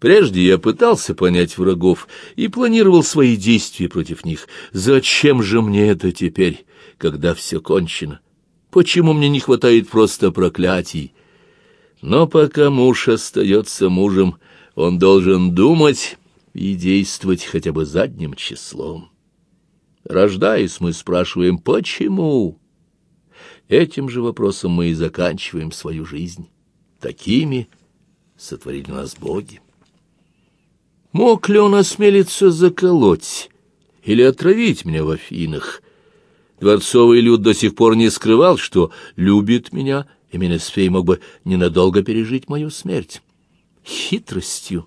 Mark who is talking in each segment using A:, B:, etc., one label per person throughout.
A: Прежде я пытался понять врагов и планировал свои действия против них. Зачем же мне это теперь, когда все кончено? Почему мне не хватает просто проклятий? Но пока муж остается мужем, он должен думать и действовать хотя бы задним числом. Рождаясь, мы спрашиваем «почему?». Этим же вопросом мы и заканчиваем свою жизнь. Такими сотворили нас боги. Мог ли он осмелиться заколоть или отравить меня в Афинах? Дворцовый люд до сих пор не скрывал, что любит меня, и Менесфей мог бы ненадолго пережить мою смерть. Хитростью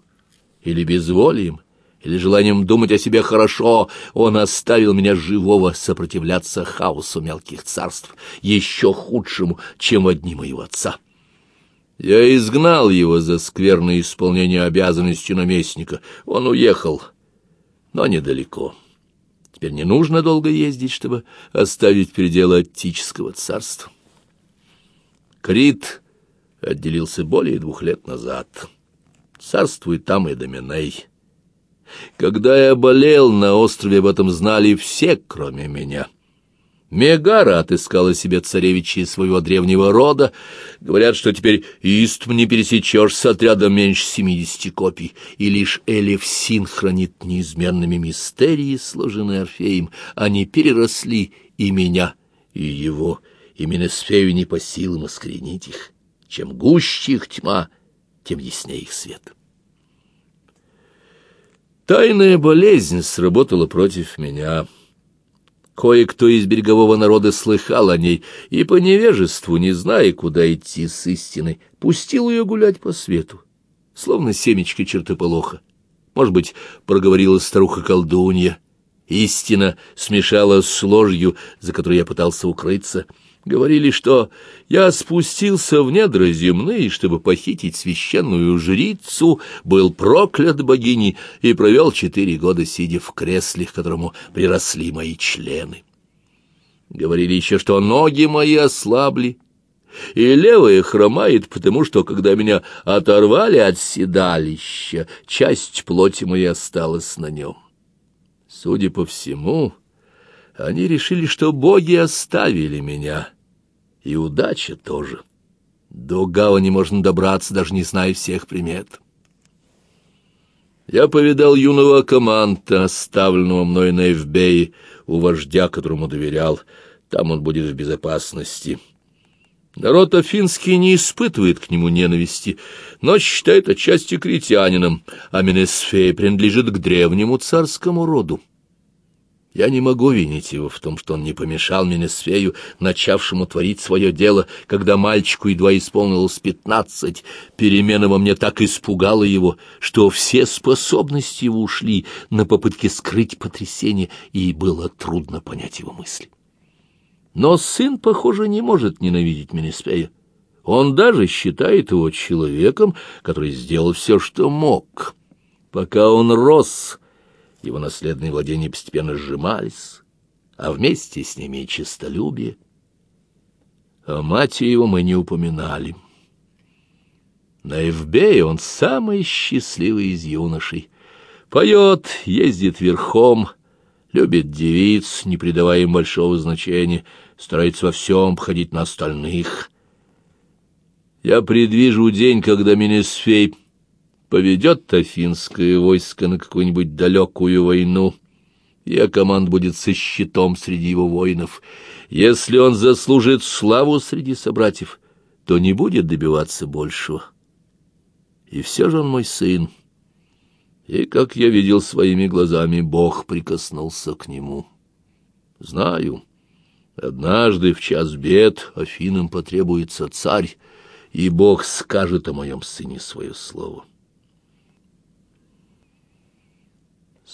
A: или безволием, или желанием думать о себе хорошо, он оставил меня живого сопротивляться хаосу мелких царств, еще худшему, чем одни моего отца. Я изгнал его за скверное исполнение обязанностей наместника. Он уехал, но недалеко. Теперь не нужно долго ездить, чтобы оставить пределы Аттического царства. Крит отделился более двух лет назад. Царствует там и Доминей. Когда я болел, на острове об этом знали все, кроме меня. Мегара отыскала себе царевича из своего древнего рода. Говорят, что теперь Истм не пересечешь с отрядом меньше семидесяти копий, и лишь Элевсин хранит неизменными мистерии, сложенные Орфеем. Они переросли и меня, и его, и Менесфею не по силам искоренить их. Чем гуще их тьма, тем яснее их свет. Тайная болезнь сработала против меня — Кое-кто из берегового народа слыхал о ней и по невежеству, не зная, куда идти с истиной, пустил ее гулять по свету, словно семечко чертополоха. Может быть, проговорила старуха-колдунья. Истина смешалась с ложью, за которой я пытался укрыться — Говорили, что я спустился в недра земные, чтобы похитить священную жрицу, был проклят богиней и провел четыре года, сидя в кресле, к которому приросли мои члены. Говорили еще, что ноги мои ослабли, и левая хромает, потому что, когда меня оторвали от седалища, часть плоти моей осталась на нем. Судя по всему, они решили, что боги оставили меня, и удача тоже. До гавани можно добраться, даже не зная всех примет. Я повидал юного команта, оставленного мной на Эвбее, у вождя, которому доверял. Там он будет в безопасности. Народ афинский не испытывает к нему ненависти, но считает отчасти критянином, а Менесфея принадлежит к древнему царскому роду. Я не могу винить его в том, что он не помешал Менесфею, начавшему творить свое дело, когда мальчику едва исполнилось пятнадцать. Перемена во мне так испугала его, что все способности его ушли на попытки скрыть потрясение, и было трудно понять его мысли. Но сын, похоже, не может ненавидеть Менесфея. Он даже считает его человеком, который сделал все, что мог. Пока он рос его наследные владения постепенно сжимались, а вместе с ними и честолюбие. О матери его мы не упоминали. На Эвбее он самый счастливый из юношей. Поет, ездит верхом, любит девиц, не придавая им большого значения, старается во всем обходить на остальных. Я предвижу день, когда Менесфей поведет афинское войско на какую-нибудь далекую войну, и команд будет со щитом среди его воинов. Если он заслужит славу среди собратьев, то не будет добиваться большего. И все же он мой сын. И, как я видел своими глазами, Бог прикоснулся к нему. Знаю, однажды в час бед Афинам потребуется царь, и Бог скажет о моем сыне свое слово.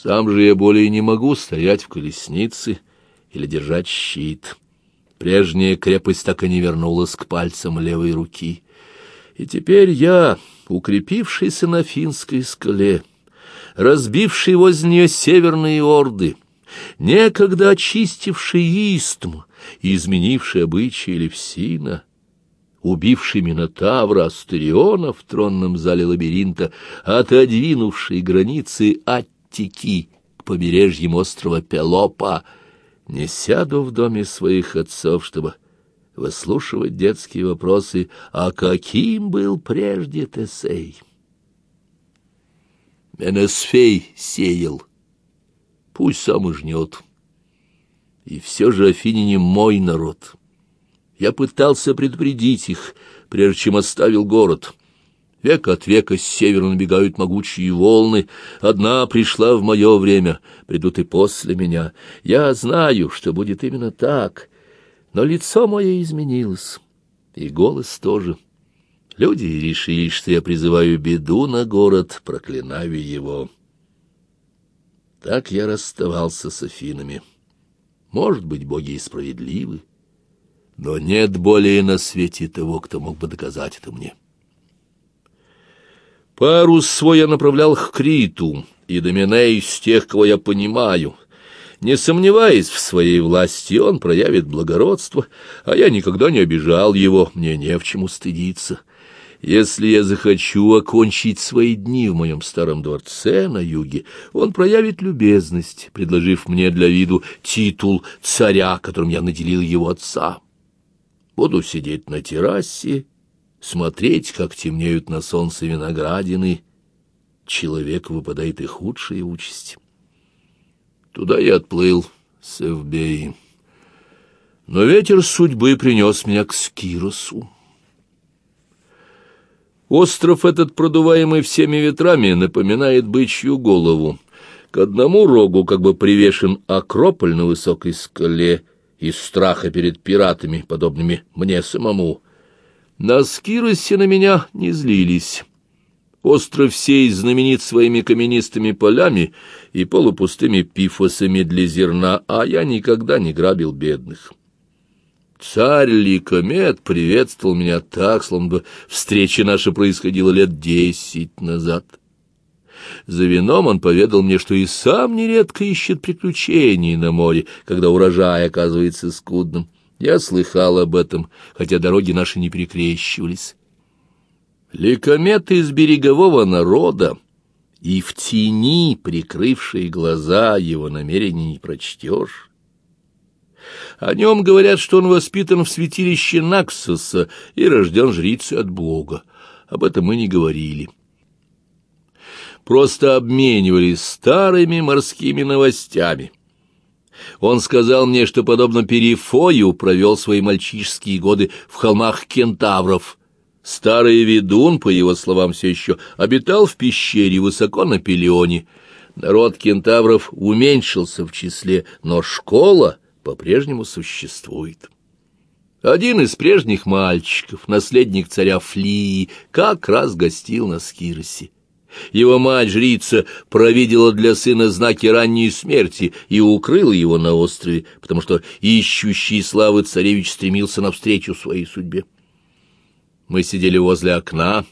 A: Сам же я более не могу стоять в колеснице или держать щит. Прежняя крепость так и не вернулась к пальцам левой руки. И теперь я, укрепившийся на финской скале, разбивший возле нее северные орды, некогда очистивший истм и изменивший обычаи Левсина, убивший Минотавра Астериона в тронном зале лабиринта, отодвинувший границы Аттики к побережьям острова Пелопа, не сяду в доме своих отцов, чтобы выслушивать детские вопросы, а каким был прежде Тесей? Менесфей сеял, пусть сам и жнет. И все же афиняне мой народ. Я пытался предупредить их, прежде чем оставил город. Век от века с севера набегают могучие волны. Одна пришла в мое время, придут и после меня. Я знаю, что будет именно так. Но лицо мое изменилось, и голос тоже. Люди решили, что я призываю беду на город, проклинаю его. Так я расставался с Афинами. Может быть, боги и справедливы, но нет более на свете того, кто мог бы доказать это мне. Парус свой я направлял к Криту, и Доминей из тех, кого я понимаю. Не сомневаясь в своей власти, он проявит благородство, а я никогда не обижал его, мне не в чему стыдиться. Если я захочу окончить свои дни в моем старом дворце на юге, он проявит любезность, предложив мне для виду титул царя, которым я наделил его отца. Буду сидеть на террасе, смотреть, как темнеют на солнце виноградины. Человек выпадает и худшая участь. Туда я отплыл с Эвбеи. Но ветер судьбы принес меня к Скиросу. Остров этот, продуваемый всеми ветрами, напоминает бычью голову. К одному рогу как бы привешен Акрополь на высокой скале из страха перед пиратами, подобными мне самому. На Скиросе на меня не злились. Остров сей знаменит своими каменистыми полями и полупустыми пифосами для зерна, а я никогда не грабил бедных. Царь Ликомет приветствовал меня так, словно бы встреча наша происходила лет десять назад. За вином он поведал мне, что и сам нередко ищет приключений на море, когда урожай оказывается скудным. Я слыхал об этом, хотя дороги наши не перекрещивались. Ликомет из берегового народа, и в тени, прикрывшей глаза, его намерений не прочтешь. О нем говорят, что он воспитан в святилище Наксоса и рожден жрицей от Бога. Об этом мы не говорили. Просто обменивались старыми морскими новостями. Он сказал мне, что, подобно Перифою, провел свои мальчишеские годы в холмах кентавров. Старый ведун, по его словам, все еще обитал в пещере высоко на Пелионе. Народ кентавров уменьшился в числе, но школа — по-прежнему существует. Один из прежних мальчиков, наследник царя Флии, как раз гостил на Скиросе. Его мать-жрица провидела для сына знаки ранней смерти и укрыла его на острове, потому что ищущий славы царевич стремился навстречу своей судьбе. Мы сидели возле окна,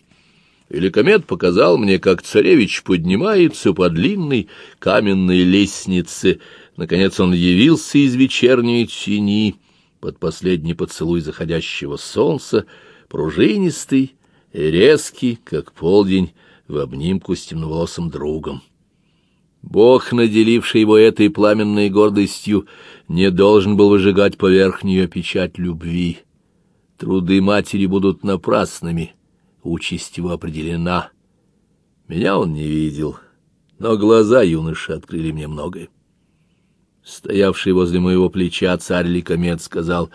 A: и показал мне, как царевич поднимается по длинной каменной лестнице, Наконец он явился из вечерней тени под последний поцелуй заходящего солнца, пружинистый резкий, как полдень, в обнимку с темноволосым другом. Бог, наделивший его этой пламенной гордостью, не должен был выжигать поверх нее печать любви. Труды матери будут напрасными, участь его определена. Меня он не видел, но глаза юноши открыли мне многое. Стоявший возле моего плеча царь Ликомет сказал,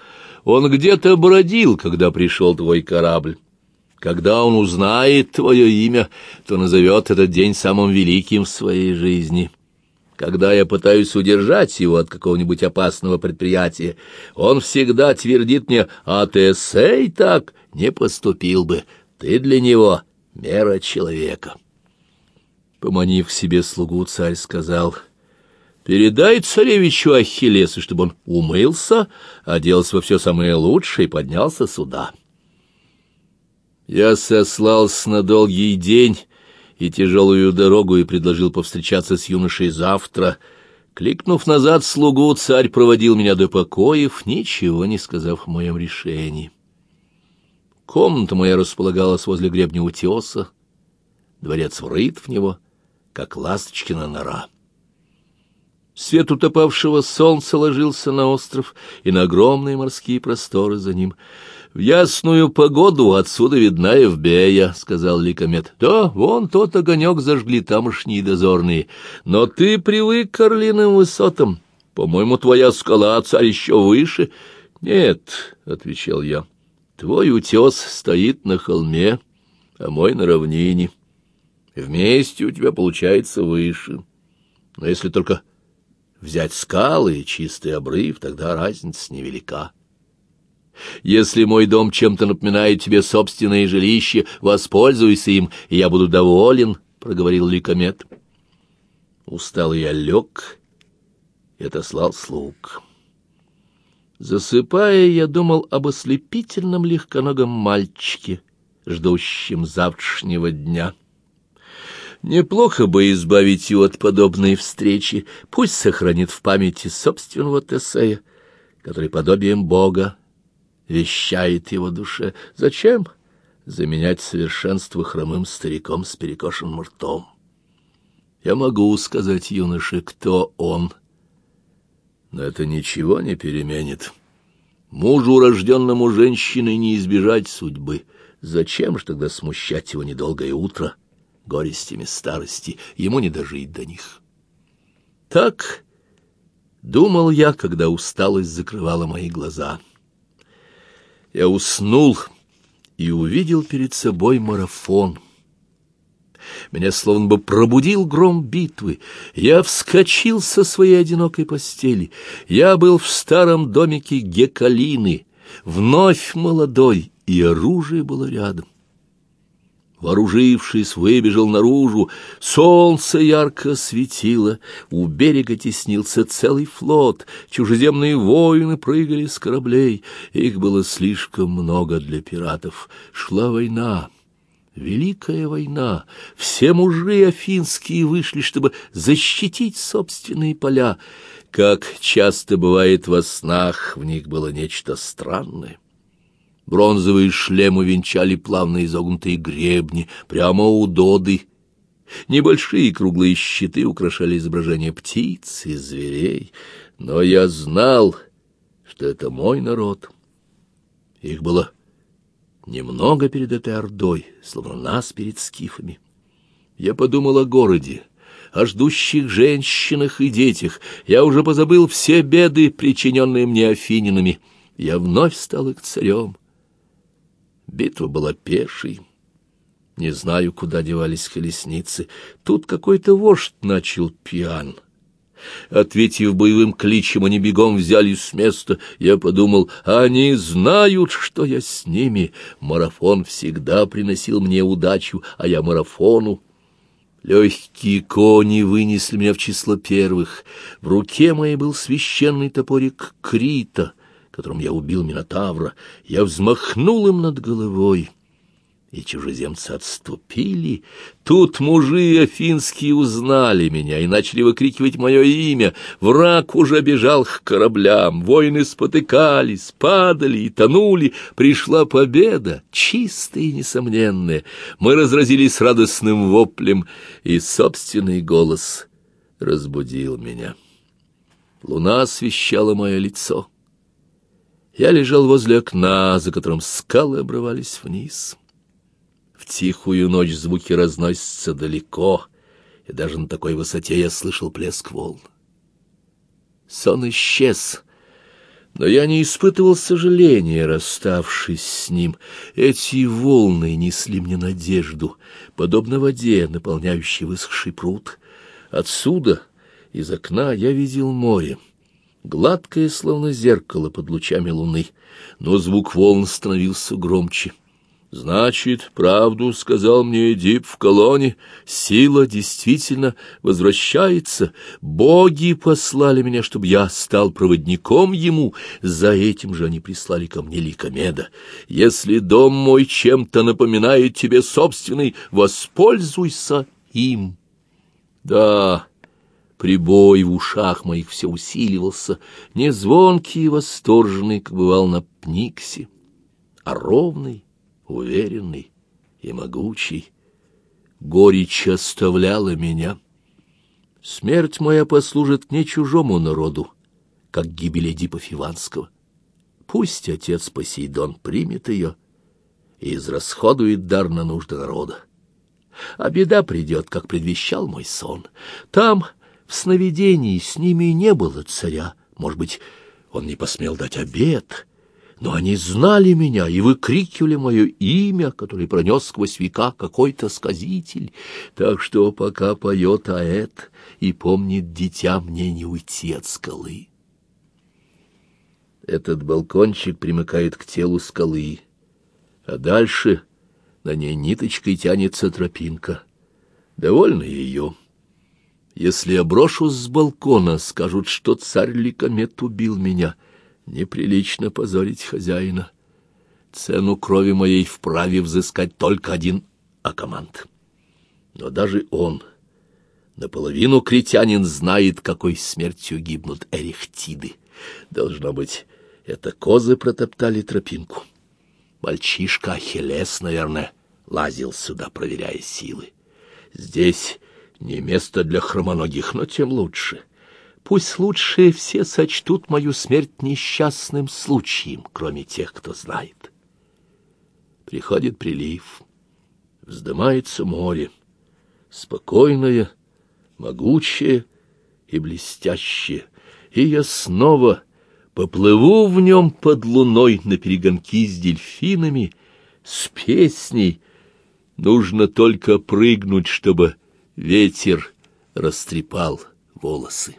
A: «Он где-то бродил, когда пришел твой корабль. Когда он узнает твое имя, то назовет этот день самым великим в своей жизни. Когда я пытаюсь удержать его от какого-нибудь опасного предприятия, он всегда твердит мне, «А ты сей так не поступил бы, ты для него мера человека». Поманив к себе слугу, царь сказал, — Передай царевичу Ахиллесу, чтобы он умылся, оделся во все самое лучшее и поднялся сюда. Я сослался на долгий день и тяжелую дорогу и предложил повстречаться с юношей завтра. Кликнув назад слугу, царь проводил меня до покоев, ничего не сказав о моем решении. Комната моя располагалась возле гребня утеса, дворец врыт в него, как ласточкина нора. Свет утопавшего солнца ложился на остров и на огромные морские просторы за ним. — В ясную погоду отсюда видна Евбея, — сказал Ликомет. — Да, вон тот огонек зажгли тамошние дозорные. Но ты привык к орлиным высотам. По-моему, твоя скала, царь, еще выше. — Нет, — отвечал я, — твой утес стоит на холме, а мой на равнине. Вместе у тебя получается выше. Но если только взять скалы и чистый обрыв, тогда разница невелика. Если мой дом чем-то напоминает тебе собственное жилище, воспользуйся им, и я буду доволен, — проговорил Ликомет. Устал я лег и отослал слуг. Засыпая, я думал об ослепительном легконогом мальчике, ждущем завтрашнего дня. Неплохо бы избавить его от подобной встречи, пусть сохранит в памяти собственного Тесея, который подобием Бога вещает его душе. Зачем заменять совершенство хромым стариком с перекошенным ртом? Я могу сказать юноше, кто он, но это ничего не переменит. Мужу, рожденному женщиной, не избежать судьбы. Зачем же тогда смущать его недолгое утро — горестями старости, ему не дожить до них. Так думал я, когда усталость закрывала мои глаза. Я уснул и увидел перед собой марафон. Меня словно бы пробудил гром битвы. Я вскочил со своей одинокой постели. Я был в старом домике Гекалины, вновь молодой, и оружие было рядом. Вооружившись, выбежал наружу. Солнце ярко светило, у берега теснился целый флот, чужеземные воины прыгали с кораблей. Их было слишком много для пиратов. Шла война. Великая война. Все мужи афинские вышли, чтобы защитить собственные поля. Как часто бывает во снах, в них было нечто странное. Бронзовые шлемы венчали плавно изогнутые гребни, прямо у доды. Небольшие круглые щиты украшали изображения птиц и зверей. Но я знал, что это мой народ. Их было немного перед этой ордой, словно нас перед скифами. Я подумал о городе, о ждущих женщинах и детях. Я уже позабыл все беды, причиненные мне афининами. Я вновь стал их царем. Битва была пешей. Не знаю, куда девались колесницы. Тут какой-то вождь начал пьян. Ответив боевым кличем, они бегом взялись с места. Я подумал, они знают, что я с ними. Марафон всегда приносил мне удачу, а я марафону. Легкие кони вынесли меня в число первых. В руке моей был священный топорик Крита — которым я убил Минотавра, я взмахнул им над головой, и чужеземцы отступили. Тут мужи афинские узнали меня и начали выкрикивать мое имя. Враг уже бежал к кораблям, воины спотыкались, падали и тонули. Пришла победа, чистая и несомненная. Мы разразились радостным воплем, и собственный голос разбудил меня. Луна освещала мое лицо. Я лежал возле окна, за которым скалы обрывались вниз. В тихую ночь звуки разносятся далеко, и даже на такой высоте я слышал плеск волн. Сон исчез, но я не испытывал сожаления, расставшись с ним. Эти волны несли мне надежду, подобно воде, наполняющей высохший пруд. Отсюда, из окна, я видел море гладкое, словно зеркало под лучами луны, но звук волн становился громче. Значит, правду сказал мне Эдип в колонне, сила действительно возвращается. Боги послали меня, чтобы я стал проводником ему, за этим же они прислали ко мне Ликомеда. Если дом мой чем-то напоминает тебе собственный, воспользуйся им. Да, Прибой в ушах моих все усиливался, не звонкий и восторженный, как бывал на Пниксе, а ровный, уверенный и могучий. Горечь оставляла меня. Смерть моя послужит не чужому народу, как гибель Эдипа Фиванского. Пусть отец Посейдон примет ее и израсходует дар на нужды народа. А беда придет, как предвещал мой сон. Там, в сновидении, с ними не было царя. Может быть, он не посмел дать обед, но они знали меня и выкрикивали мое имя, которое пронес сквозь века какой-то сказитель. Так что пока поет Аэт и помнит дитя, мне не уйти от скалы. Этот балкончик примыкает к телу скалы, а дальше на ней ниточкой тянется тропинка. Довольно ее. Если я брошусь с балкона, скажут, что царь Ликомет убил меня — Неприлично позорить хозяина. Цену крови моей вправе взыскать только один акомант. Но даже он, наполовину критянин, знает, какой смертью гибнут эрехтиды. Должно быть, это козы протоптали тропинку. Мальчишка Ахиллес, наверное, лазил сюда, проверяя силы. Здесь не место для хромоногих, но тем лучше. Пусть лучше все сочтут мою смерть несчастным случаем, кроме тех, кто знает. Приходит прилив, вздымается море, спокойное, могучее и блестящее, и я снова поплыву в нем под луной на перегонки с дельфинами, с песней. Нужно только прыгнуть, чтобы ветер растрепал волосы.